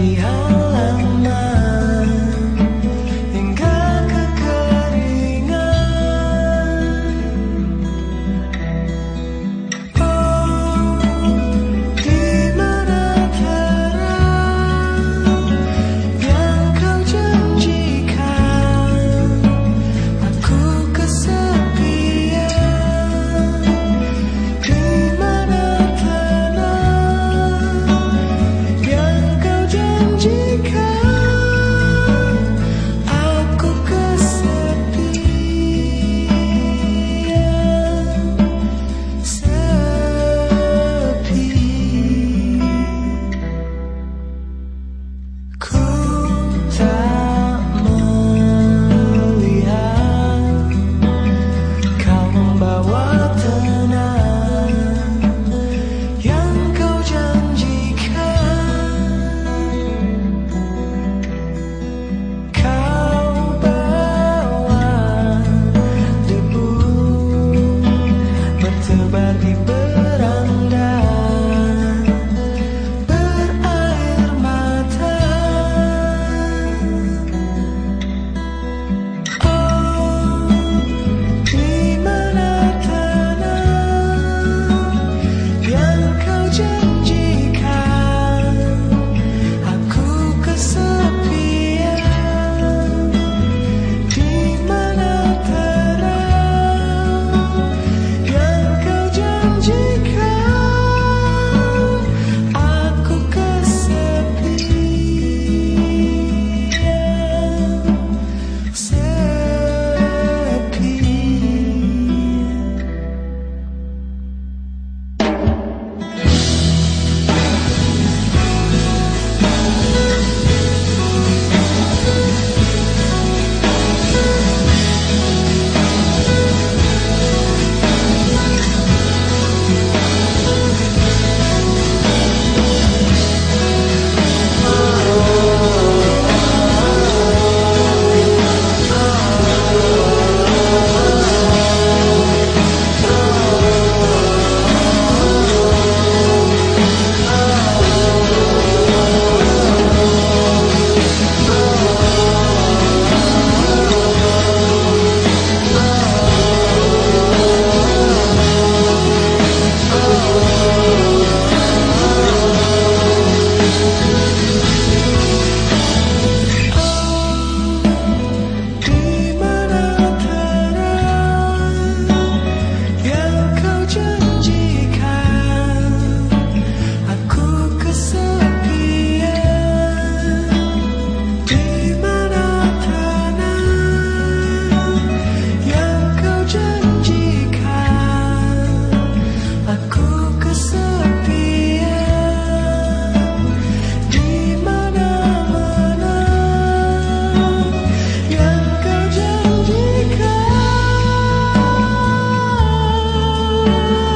你好啊 you.